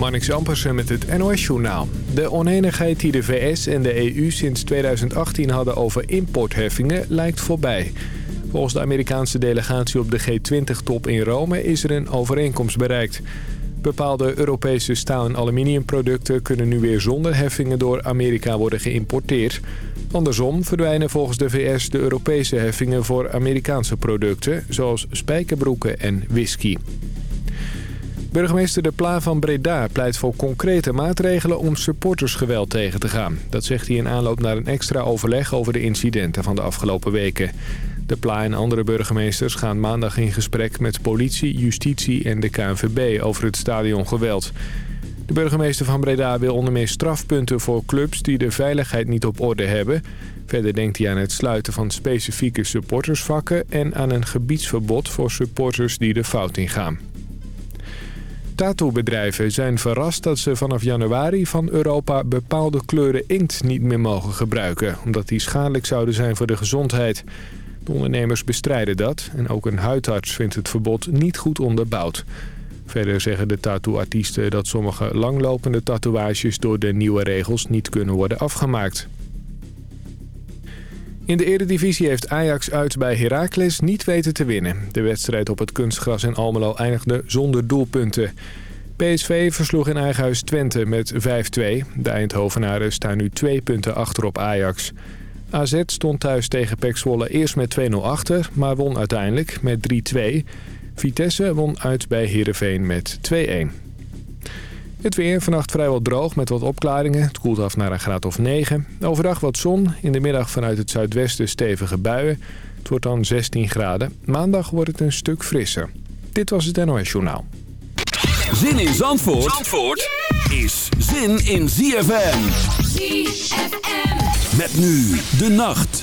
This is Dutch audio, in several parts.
Marnix Ampersen met het NOS-journaal. De oneenigheid die de VS en de EU sinds 2018 hadden over importheffingen lijkt voorbij. Volgens de Amerikaanse delegatie op de G20-top in Rome is er een overeenkomst bereikt. Bepaalde Europese staal- en aluminiumproducten kunnen nu weer zonder heffingen door Amerika worden geïmporteerd. Andersom verdwijnen volgens de VS de Europese heffingen voor Amerikaanse producten, zoals spijkerbroeken en whisky. Burgemeester De Pla van Breda pleit voor concrete maatregelen om supportersgeweld tegen te gaan. Dat zegt hij in aanloop naar een extra overleg over de incidenten van de afgelopen weken. De Pla en andere burgemeesters gaan maandag in gesprek met politie, justitie en de KNVB over het stadiongeweld. De burgemeester van Breda wil onder meer strafpunten voor clubs die de veiligheid niet op orde hebben. Verder denkt hij aan het sluiten van specifieke supportersvakken en aan een gebiedsverbod voor supporters die de fout ingaan. Tattoo-bedrijven zijn verrast dat ze vanaf januari van Europa bepaalde kleuren inkt niet meer mogen gebruiken, omdat die schadelijk zouden zijn voor de gezondheid. De ondernemers bestrijden dat en ook een huidarts vindt het verbod niet goed onderbouwd. Verder zeggen de tattooartiesten dat sommige langlopende tatoeages door de nieuwe regels niet kunnen worden afgemaakt. In de eredivisie heeft Ajax uit bij Heracles niet weten te winnen. De wedstrijd op het kunstgras in Almelo eindigde zonder doelpunten. PSV versloeg in eigen huis Twente met 5-2. De Eindhovenaren staan nu twee punten achter op Ajax. AZ stond thuis tegen PEC Zwolle eerst met 2-0 achter, maar won uiteindelijk met 3-2. Vitesse won uit bij Heerenveen met 2-1. Het weer vannacht vrijwel droog met wat opklaringen. Het koelt af naar een graad of 9. Overdag wat zon. In de middag vanuit het zuidwesten stevige buien. Het wordt dan 16 graden. Maandag wordt het een stuk frisser. Dit was het NOS Journaal. Zin in Zandvoort, Zandvoort is zin in ZFM. ZFM. Met nu de nacht.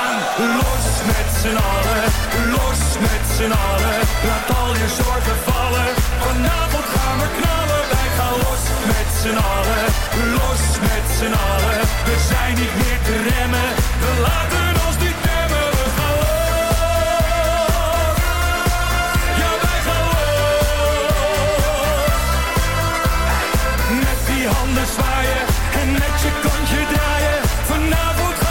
Los met z'n allen, los met z'n allen. Laat al je zorgen vallen, vanavond gaan we knallen. Wij gaan los met z'n allen, los met z'n allen. We zijn niet meer te remmen, we laten ons niet temmen We gaan los, ja wij gaan los. Met die handen zwaaien en met je kontje draaien, vanavond gaan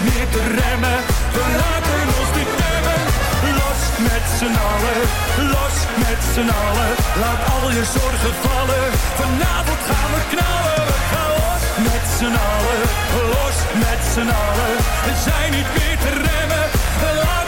niet te remmen. We laten ons niet. Los met z'n allen. Los met z'n allen. Laat al je zorgen vallen. Vanavond gaan we knallen. We gaan los met z'n allen. Los met z'n allen. We zijn niet meer te remmen.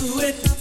Do your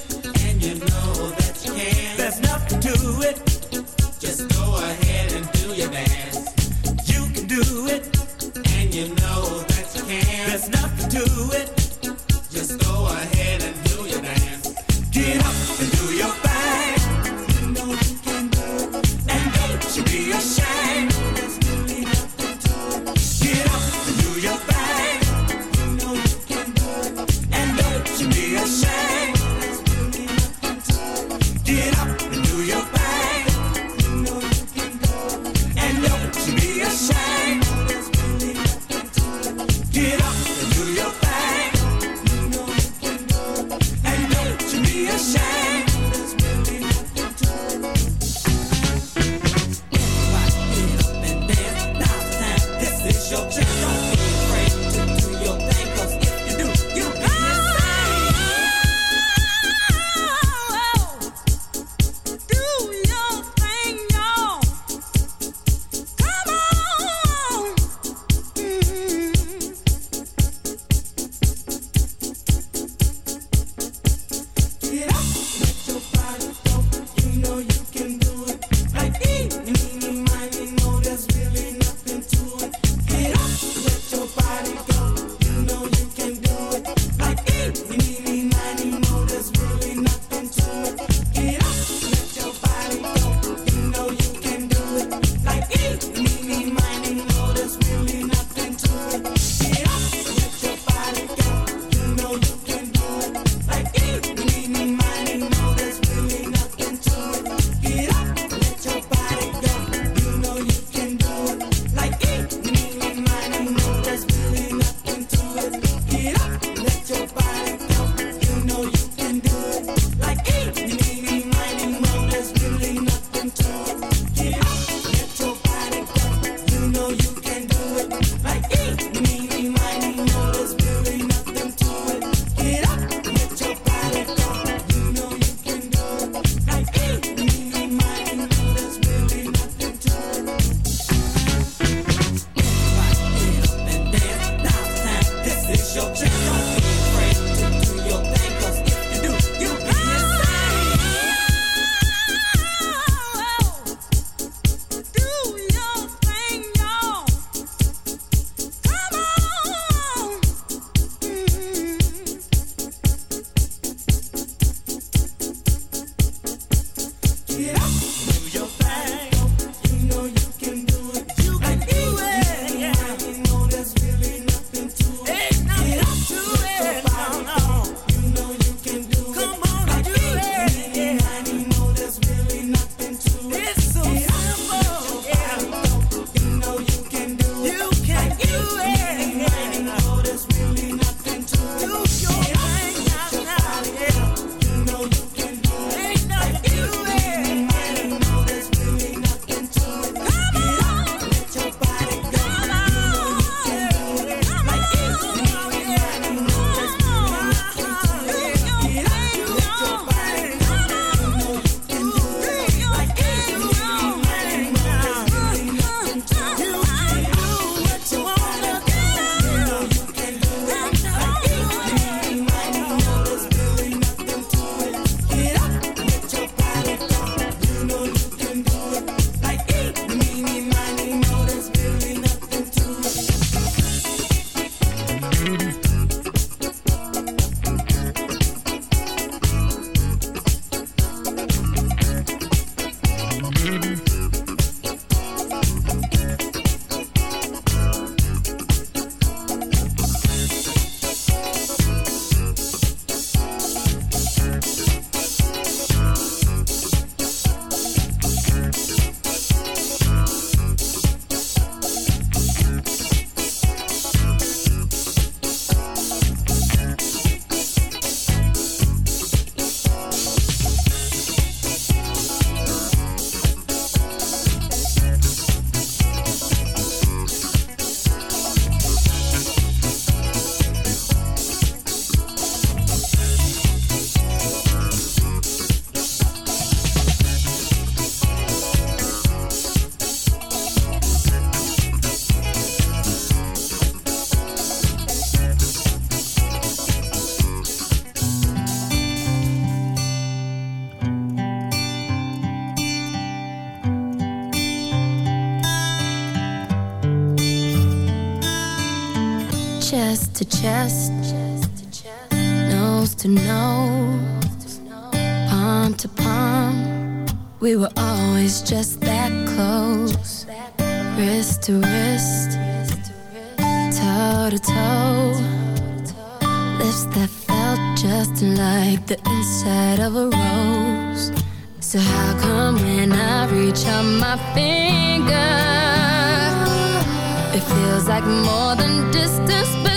touch on my finger. It feels like more than distance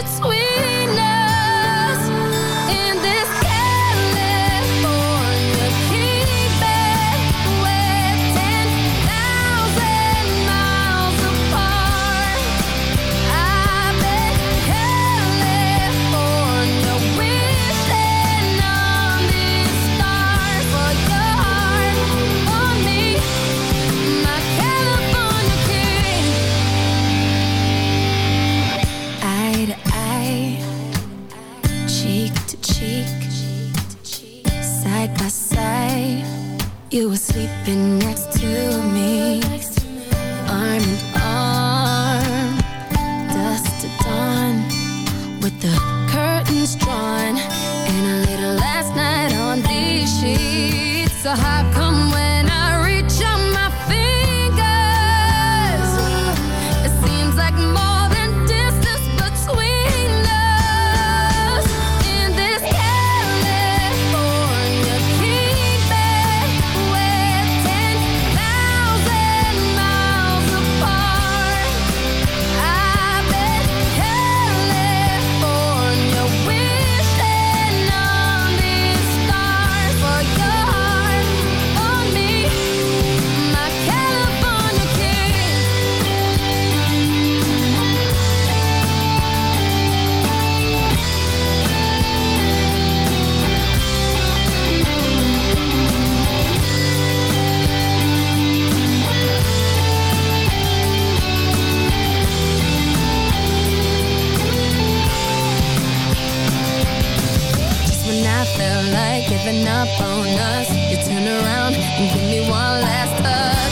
felt like giving up on us. You turned around and gave me one last hug.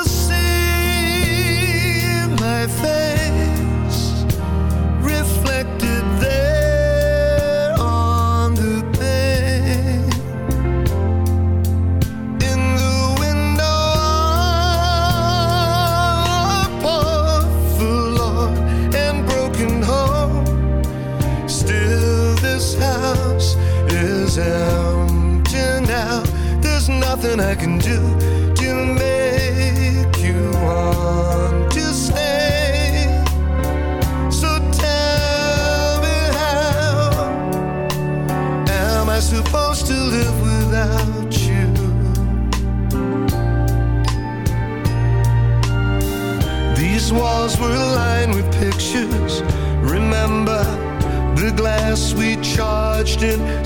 everything charged in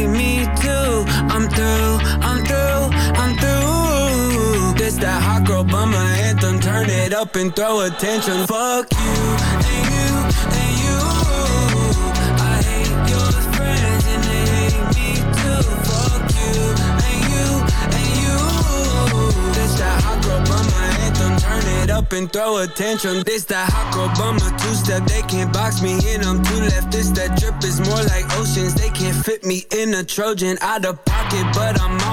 up and throw attention. Fuck you and you and you. I hate your friends and they hate me too. Fuck you and you and you. This that hot anthem. Turn it up and throw a tantrum. This that hot girl two step. They can't box me in. I'm too left. This that drip is more like oceans. They can't fit me in a Trojan. Out of pocket, but I'm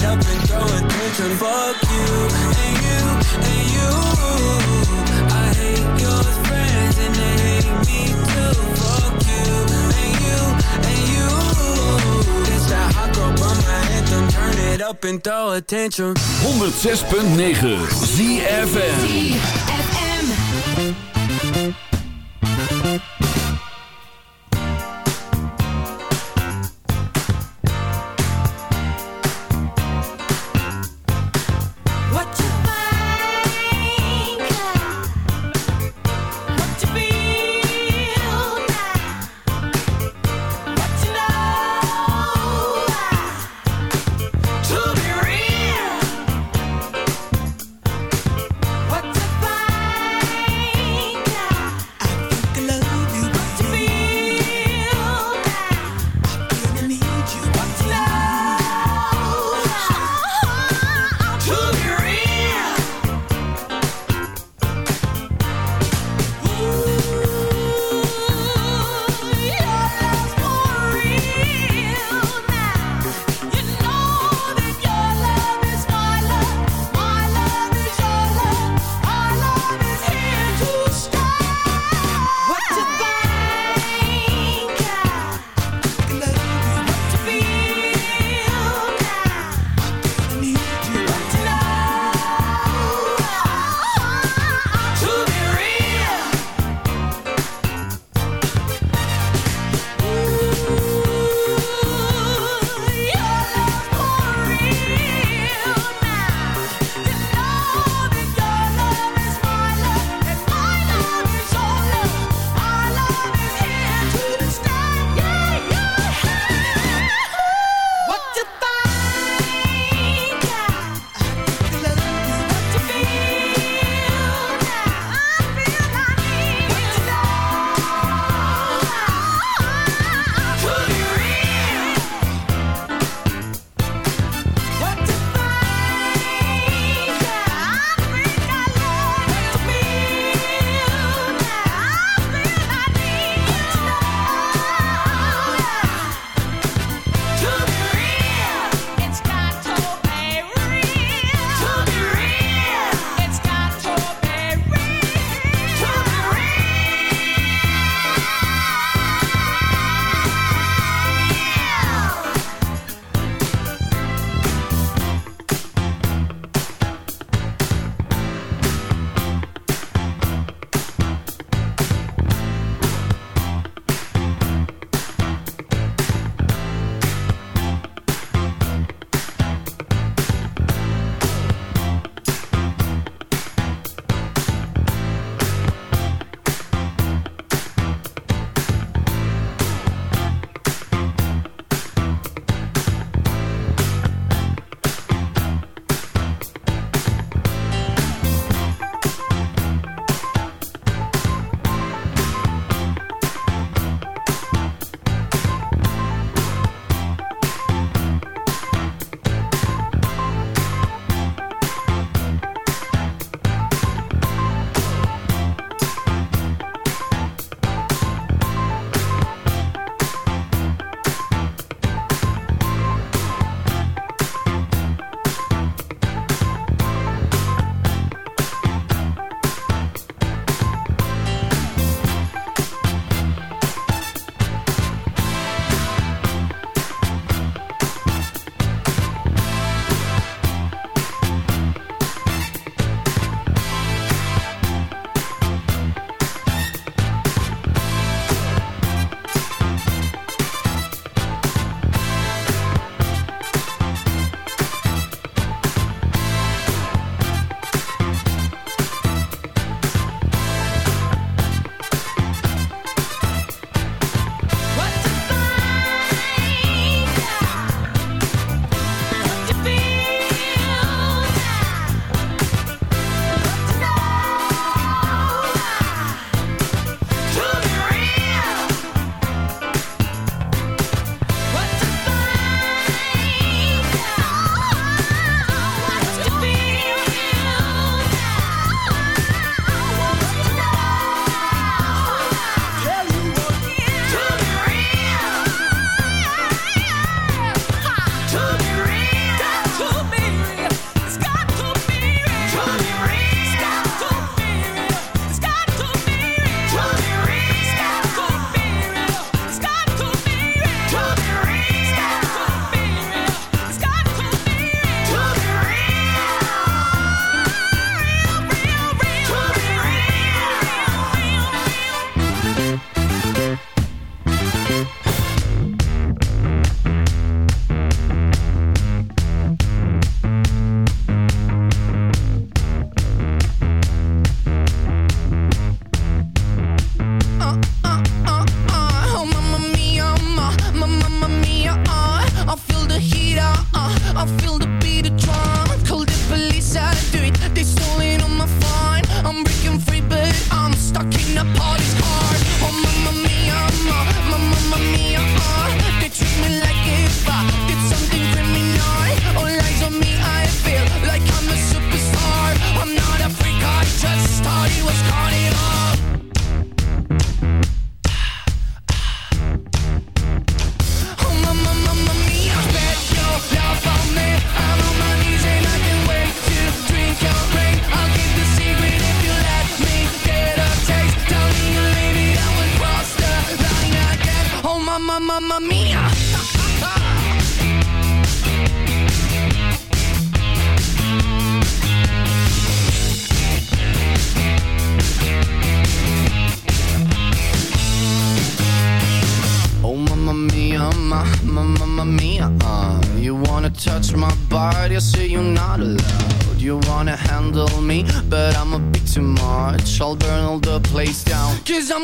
it up and throw a tantrum. Fuck you and you and you. I hate your friends and they hate me too. Fuck you and you and you. This that hot girl bummer anthem. Turn it up and throw a tantrum. 106.9 ZFM. ZFM.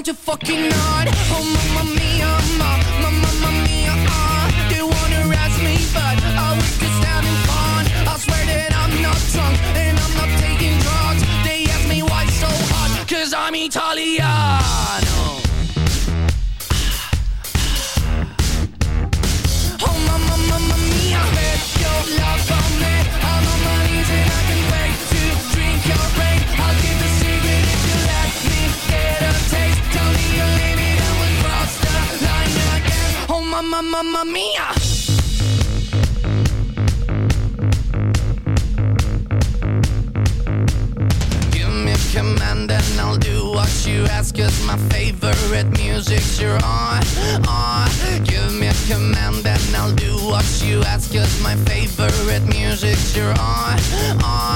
your fucking Uh, give me a command and I'll do what you ask. Cause my favorite music's your on, on.